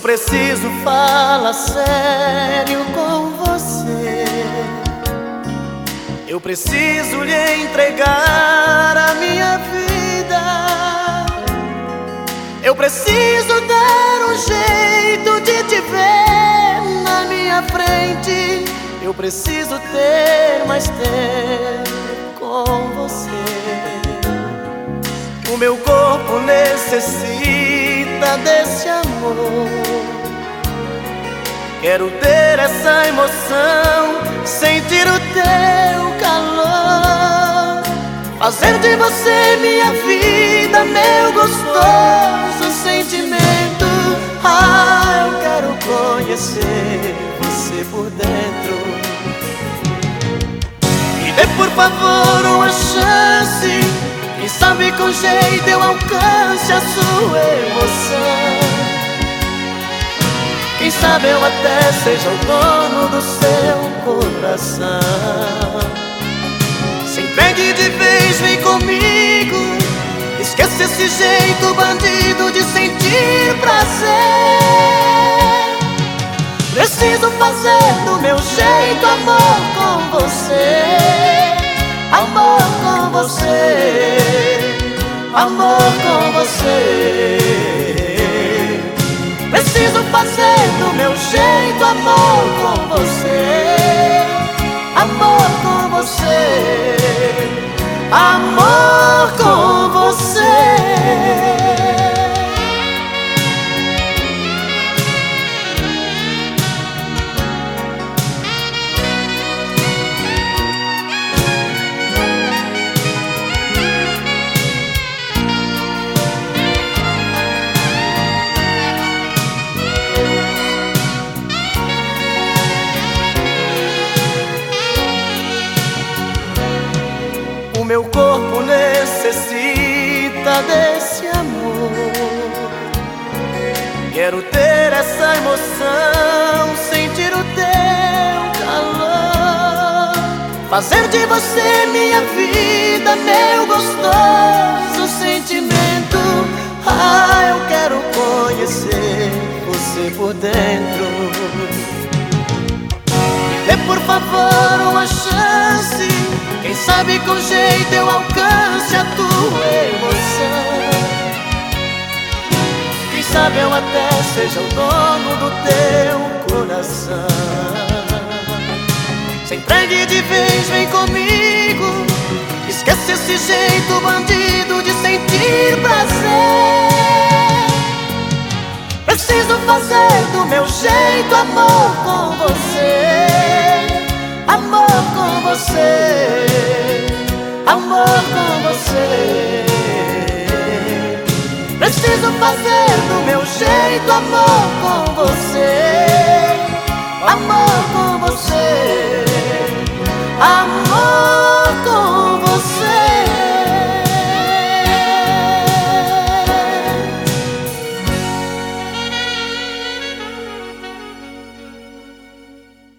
preciso falar sério com você. Eu preciso lhe entregar a minha vida. Eu preciso dar um jeito de te ver na minha frente. Eu preciso ter mais tempo com você. O meu corpo necessita desse amor. Quero ter essa emoção, sentir o teu calor, fazer de você minha vida, meu gostoso sentimento. Ah, eu quero conhecer você por dentro. Me dê por favor uma chance, quem sabe com jeito eu alcance a sua emoção. Quem sabe eu até seja o dono do seu coração. Se entregue de vez, vem comigo. Esqueça esse jeito bandido de sentir prazer. Preciso fazer do meu jeito amor com você Amor com você. Amor com você. Preciso fazer do meu jeito amor com você desse amor. Quero ter essa emoção, sentir o teu calor. Fazer de você minha vida, meu gostoso sentimento. Ah, eu quero conhecer você por dentro. Sabe com jeito eu alcance a tua emoção. Quem sabe eu até seja o dono do teu coração. Se entregue de vez, vem comigo. Esquece esse jeito bandido de sentir prazer. Preciso fazer do meu jeito amor com você. Amor com você Amor com você. Preciso fazer do meu jeito Amor com você. Amor com você